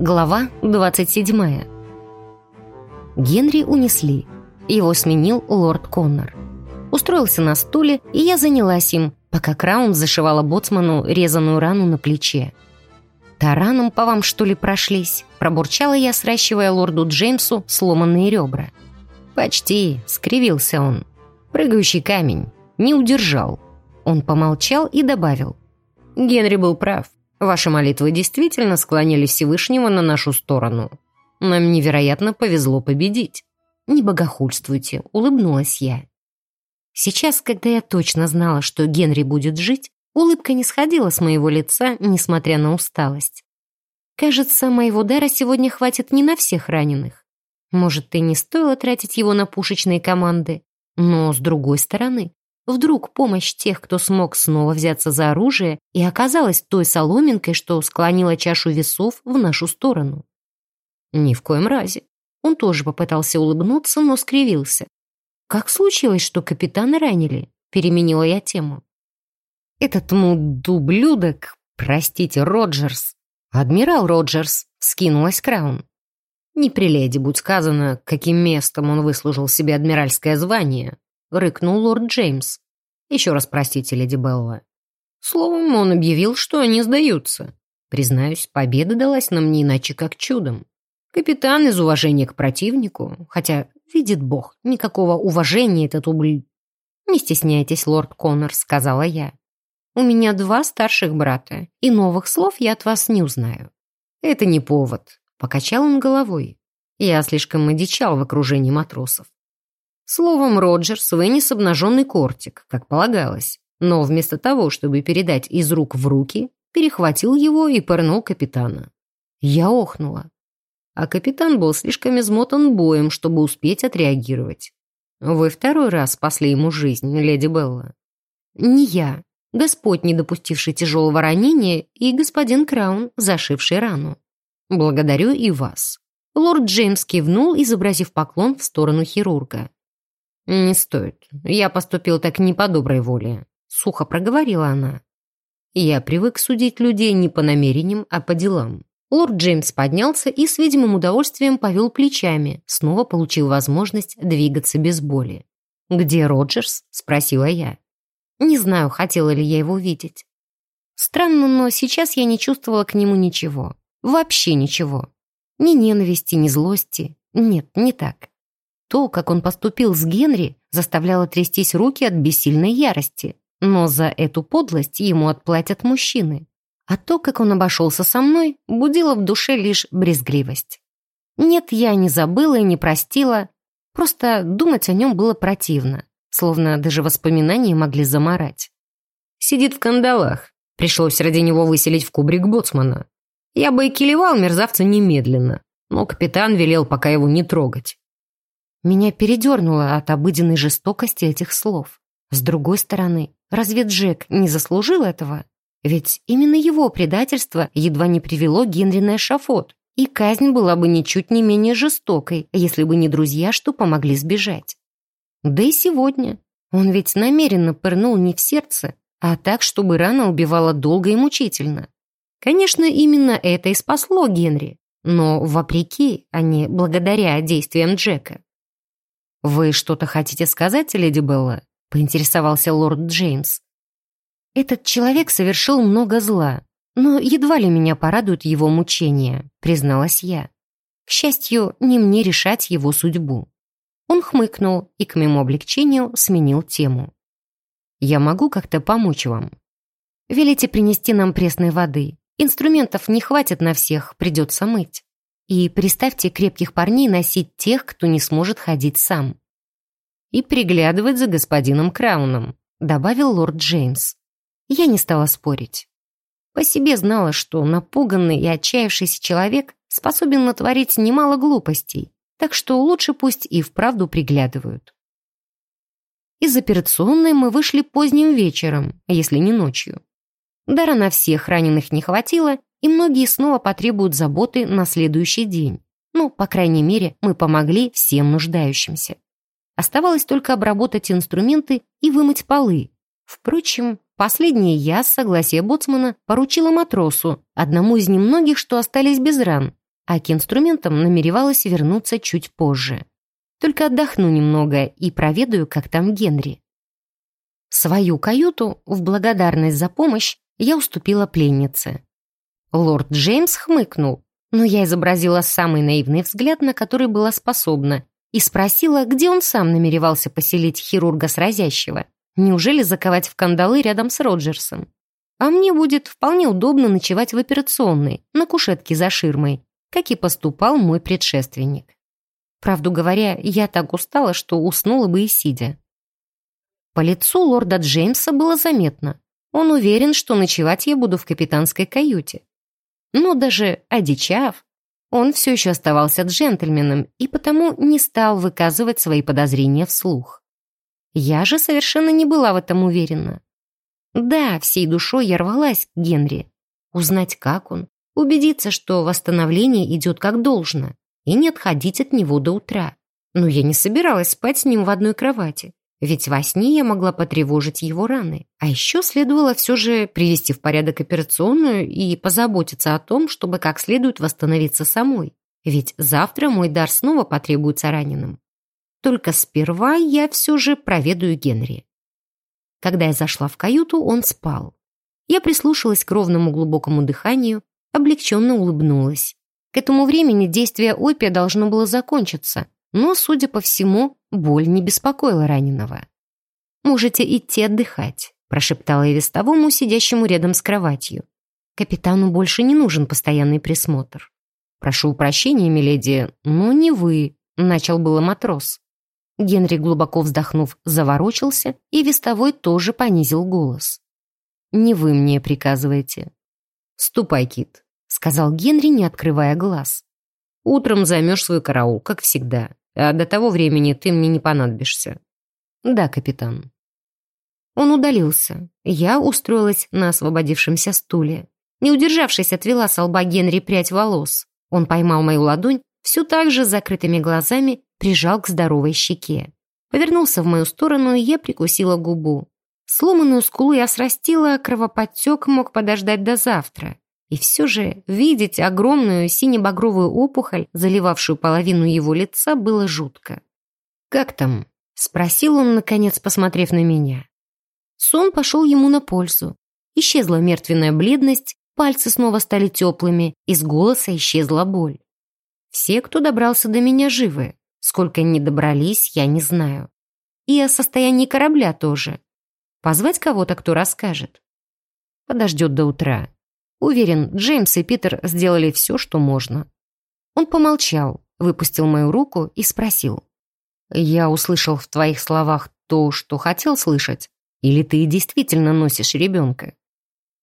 Глава 27. Генри унесли. Его сменил лорд Коннор. Устроился на стуле, и я занялась им, пока Краун зашивала боцману резаную рану на плече. «Тараном по вам, что ли, прошлись?» Пробурчала я, сращивая лорду Джеймсу сломанные ребра. «Почти», — скривился он. «Прыгающий камень. Не удержал». Он помолчал и добавил. «Генри был прав. Ваши молитвы действительно склонили Всевышнего на нашу сторону. Нам невероятно повезло победить. Не богохульствуйте, улыбнулась я. Сейчас, когда я точно знала, что Генри будет жить, улыбка не сходила с моего лица, несмотря на усталость. Кажется, моего дара сегодня хватит не на всех раненых. Может, и не стоило тратить его на пушечные команды. Но, с другой стороны, Вдруг помощь тех, кто смог снова взяться за оружие, и оказалась той соломинкой, что склонила чашу весов в нашу сторону. Ни в коем разе. Он тоже попытался улыбнуться, но скривился. «Как случилось, что капитана ранили?» Переменила я тему. «Этот мудублюдок, простите, Роджерс, адмирал Роджерс», скинулась Краун. «Не при леди, будь сказано, каким местом он выслужил себе адмиральское звание», — рыкнул лорд Джеймс. «Еще раз простите, леди Белла». Словом, он объявил, что они сдаются. Признаюсь, победа далась нам не иначе, как чудом. Капитан из уважения к противнику, хотя, видит бог, никакого уважения этот убль... «Не стесняйтесь, лорд Коннор», — сказала я. «У меня два старших брата, и новых слов я от вас не узнаю». «Это не повод», — покачал он головой. Я слишком одичал в окружении матросов. Словом, Роджерс вынес обнаженный кортик, как полагалось, но вместо того, чтобы передать из рук в руки, перехватил его и пырнул капитана. Я охнула. А капитан был слишком измотан боем, чтобы успеть отреагировать. Вы второй раз спасли ему жизнь, леди Белла. Не я. Господь, не допустивший тяжелого ранения, и господин Краун, зашивший рану. Благодарю и вас. Лорд Джеймс кивнул, изобразив поклон в сторону хирурга. «Не стоит. Я поступил так не по доброй воле», — сухо проговорила она. «Я привык судить людей не по намерениям, а по делам». Лорд Джеймс поднялся и с видимым удовольствием повел плечами, снова получил возможность двигаться без боли. «Где Роджерс?» — спросила я. Не знаю, хотела ли я его видеть. Странно, но сейчас я не чувствовала к нему ничего. Вообще ничего. Ни ненависти, ни злости. Нет, не так. То, как он поступил с Генри, заставляло трястись руки от бессильной ярости. Но за эту подлость ему отплатят мужчины. А то, как он обошелся со мной, будило в душе лишь брезгливость. Нет, я не забыла и не простила. Просто думать о нем было противно. Словно даже воспоминания могли заморать. Сидит в кандалах. Пришлось ради него выселить в кубрик боцмана. Я бы и килевал мерзавца немедленно. Но капитан велел пока его не трогать. Меня передернуло от обыденной жестокости этих слов. С другой стороны, разве Джек не заслужил этого? Ведь именно его предательство едва не привело Генри на эшафот, и казнь была бы ничуть не менее жестокой, если бы не друзья, что помогли сбежать. Да и сегодня. Он ведь намеренно пырнул не в сердце, а так, чтобы рана убивала долго и мучительно. Конечно, именно это и спасло Генри, но вопреки, а не благодаря действиям Джека. «Вы что-то хотите сказать, леди Белла?» — поинтересовался лорд Джеймс. «Этот человек совершил много зла, но едва ли меня порадуют его мучения», — призналась я. К счастью, не мне решать его судьбу. Он хмыкнул и к моему облегчению сменил тему. «Я могу как-то помочь вам?» «Велите принести нам пресной воды. Инструментов не хватит на всех, придется мыть». И приставьте крепких парней носить тех, кто не сможет ходить сам. И приглядывать за господином Крауном, добавил лорд Джеймс. Я не стала спорить. По себе знала, что напуганный и отчаявшийся человек способен натворить немало глупостей, так что лучше пусть и вправду приглядывают. Из операционной мы вышли поздним вечером, если не ночью. Дара на всех раненых не хватило, и многие снова потребуют заботы на следующий день. Ну, по крайней мере, мы помогли всем нуждающимся. Оставалось только обработать инструменты и вымыть полы. Впрочем, последнее я, с согласия боцмана, поручила матросу, одному из немногих, что остались без ран, а к инструментам намеревалась вернуться чуть позже. Только отдохну немного и проведаю, как там Генри. Свою каюту в благодарность за помощь я уступила пленнице. Лорд Джеймс хмыкнул, но я изобразила самый наивный взгляд, на который была способна, и спросила, где он сам намеревался поселить хирурга с разящего. Неужели заковать в кандалы рядом с Роджерсом? А мне будет вполне удобно ночевать в операционной, на кушетке за ширмой, как и поступал мой предшественник. Правду говоря, я так устала, что уснула бы и сидя. По лицу лорда Джеймса было заметно. Он уверен, что ночевать я буду в капитанской каюте. Но даже одичав, он все еще оставался джентльменом и потому не стал выказывать свои подозрения вслух. Я же совершенно не была в этом уверена. Да, всей душой я рвалась к Генри. Узнать, как он, убедиться, что восстановление идет как должно, и не отходить от него до утра. Но я не собиралась спать с ним в одной кровати, ведь во сне я могла потревожить его раны. А еще следовало все же привести в порядок операционную и позаботиться о том, чтобы как следует восстановиться самой. Ведь завтра мой дар снова потребуется раненым. Только сперва я все же проведаю Генри. Когда я зашла в каюту, он спал. Я прислушалась к ровному глубокому дыханию, облегченно улыбнулась. К этому времени действие опия должно было закончиться, но, судя по всему, боль не беспокоила раненого. «Можете идти отдыхать», – прошептала я вестовому, сидящему рядом с кроватью. «Капитану больше не нужен постоянный присмотр». «Прошу прощения, миледи, но не вы», – начал было матрос. Генри, глубоко вздохнув, заворочился, и вестовой тоже понизил голос. «Не вы мне приказываете. «Ступай, Кит», — сказал Генри, не открывая глаз. «Утром займешь свой караул, как всегда, а до того времени ты мне не понадобишься». «Да, капитан». Он удалился. Я устроилась на освободившемся стуле. Не удержавшись, отвела с лба Генри прядь волос. Он поймал мою ладонь, все так же с закрытыми глазами прижал к здоровой щеке. Повернулся в мою сторону, и я прикусила губу. Сломанную скулу я срастила, кровоподтек мог подождать до завтра. И все же видеть огромную сине-багровую опухоль, заливавшую половину его лица, было жутко. «Как там?» — спросил он, наконец, посмотрев на меня. Сон пошел ему на пользу. Исчезла мертвенная бледность, пальцы снова стали теплыми, из голоса исчезла боль. Все, кто добрался до меня, живы. Сколько они добрались, я не знаю. И о состоянии корабля тоже. Позвать кого-то, кто расскажет. Подождет до утра. Уверен, Джеймс и Питер сделали все, что можно. Он помолчал, выпустил мою руку и спросил. «Я услышал в твоих словах то, что хотел слышать, или ты действительно носишь ребенка?»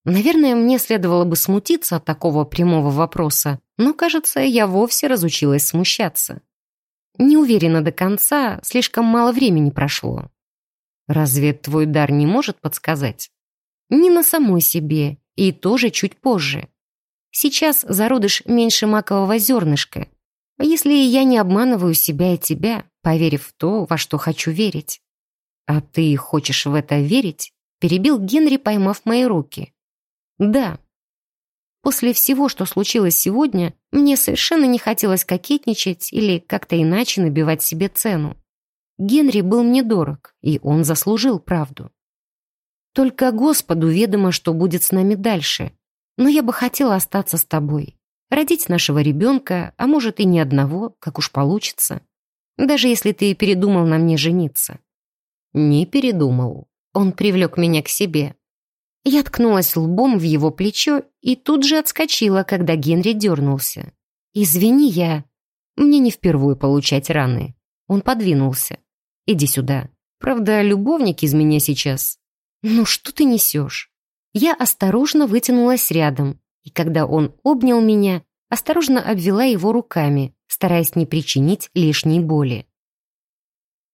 Наверное, мне следовало бы смутиться от такого прямого вопроса, но, кажется, я вовсе разучилась смущаться. Не уверена до конца, слишком мало времени прошло. Разве твой дар не может подсказать? Не на самой себе, и тоже чуть позже. Сейчас зародыш меньше макового зернышка. Если я не обманываю себя и тебя, поверив в то, во что хочу верить. А ты хочешь в это верить? Перебил Генри, поймав мои руки. Да. После всего, что случилось сегодня, мне совершенно не хотелось кокетничать или как-то иначе набивать себе цену. Генри был мне дорог, и он заслужил правду. Только Господу ведомо, что будет с нами дальше. Но я бы хотела остаться с тобой. Родить нашего ребенка, а может и не одного, как уж получится. Даже если ты передумал на мне жениться. Не передумал. Он привлек меня к себе. Я ткнулась лбом в его плечо и тут же отскочила, когда Генри дернулся. «Извини, я...» Мне не впервые получать раны. Он подвинулся. Иди сюда. Правда, любовник из меня сейчас. Ну что ты несешь? Я осторожно вытянулась рядом, и когда он обнял меня, осторожно обвела его руками, стараясь не причинить лишней боли.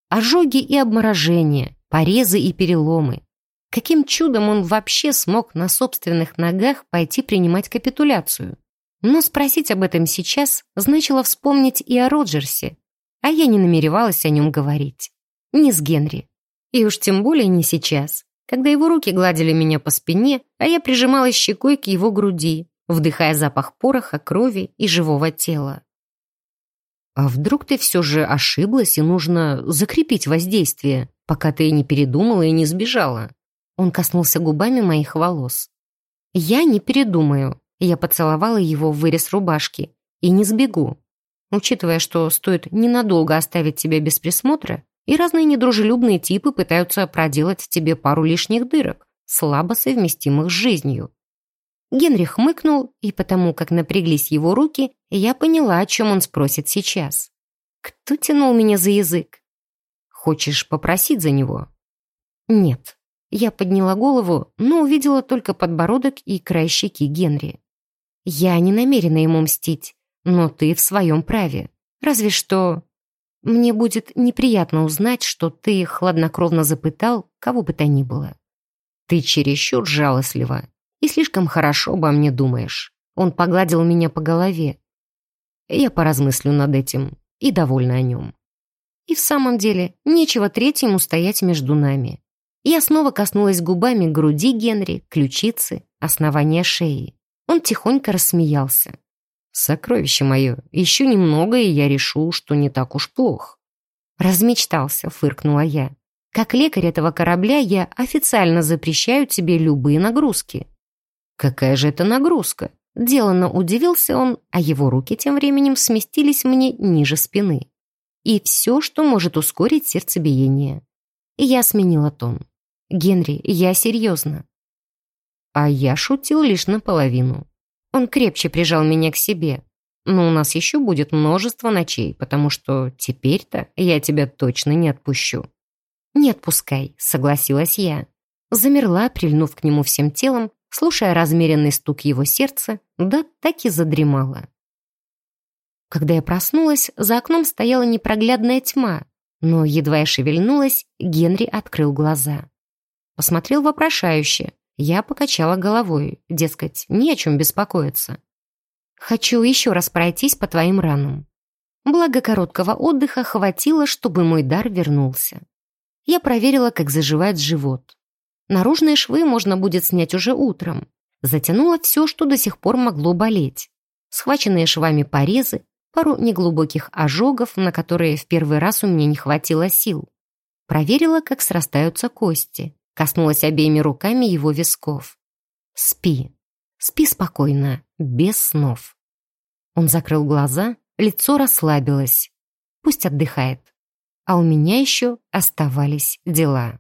Ожоги и обморожения, порезы и переломы. Каким чудом он вообще смог на собственных ногах пойти принимать капитуляцию? Но спросить об этом сейчас значило вспомнить и о Роджерсе, а я не намеревалась о нем говорить. Не с Генри. И уж тем более не сейчас, когда его руки гладили меня по спине, а я прижималась щекой к его груди, вдыхая запах пороха, крови и живого тела. «А вдруг ты все же ошиблась и нужно закрепить воздействие, пока ты не передумала и не сбежала?» Он коснулся губами моих волос. «Я не передумаю». Я поцеловала его в вырез рубашки. «И не сбегу. Учитывая, что стоит ненадолго оставить тебя без присмотра, и разные недружелюбные типы пытаются проделать тебе пару лишних дырок, слабо совместимых с жизнью. Генри хмыкнул, и потому как напряглись его руки, я поняла, о чем он спросит сейчас. «Кто тянул меня за язык?» «Хочешь попросить за него?» «Нет». Я подняла голову, но увидела только подбородок и край щеки Генри. «Я не намерена ему мстить, но ты в своем праве. Разве что мне будет неприятно узнать, что ты хладнокровно запытал кого бы то ни было. Ты чересчур жалостлива и слишком хорошо обо мне думаешь. Он погладил меня по голове. Я поразмыслю над этим и довольна о нем. И в самом деле, нечего третьему стоять между нами. Я снова коснулась губами груди Генри, ключицы, основания шеи. Он тихонько рассмеялся. «Сокровище мое, еще немного, и я решу, что не так уж плохо». «Размечтался», — фыркнула я. «Как лекарь этого корабля я официально запрещаю тебе любые нагрузки». «Какая же это нагрузка?» Деланно удивился он, а его руки тем временем сместились мне ниже спины. И все, что может ускорить сердцебиение. И я сменила тон. «Генри, я серьезно». А я шутил лишь наполовину. Он крепче прижал меня к себе. Но у нас еще будет множество ночей, потому что теперь-то я тебя точно не отпущу. «Не отпускай», — согласилась я. Замерла, прильнув к нему всем телом, слушая размеренный стук его сердца, да так и задремала. Когда я проснулась, за окном стояла непроглядная тьма, но едва я шевельнулась, Генри открыл глаза. Посмотрел вопрошающе, я покачала головой, дескать, не о чем беспокоиться. «Хочу еще раз пройтись по твоим ранам». Благо короткого отдыха хватило, чтобы мой дар вернулся. Я проверила, как заживает живот. Наружные швы можно будет снять уже утром. Затянула все, что до сих пор могло болеть. Схваченные швами порезы, пару неглубоких ожогов, на которые в первый раз у меня не хватило сил. Проверила, как срастаются кости. Коснулась обеими руками его висков. «Спи. Спи спокойно, без снов». Он закрыл глаза, лицо расслабилось. Пусть отдыхает. А у меня еще оставались дела.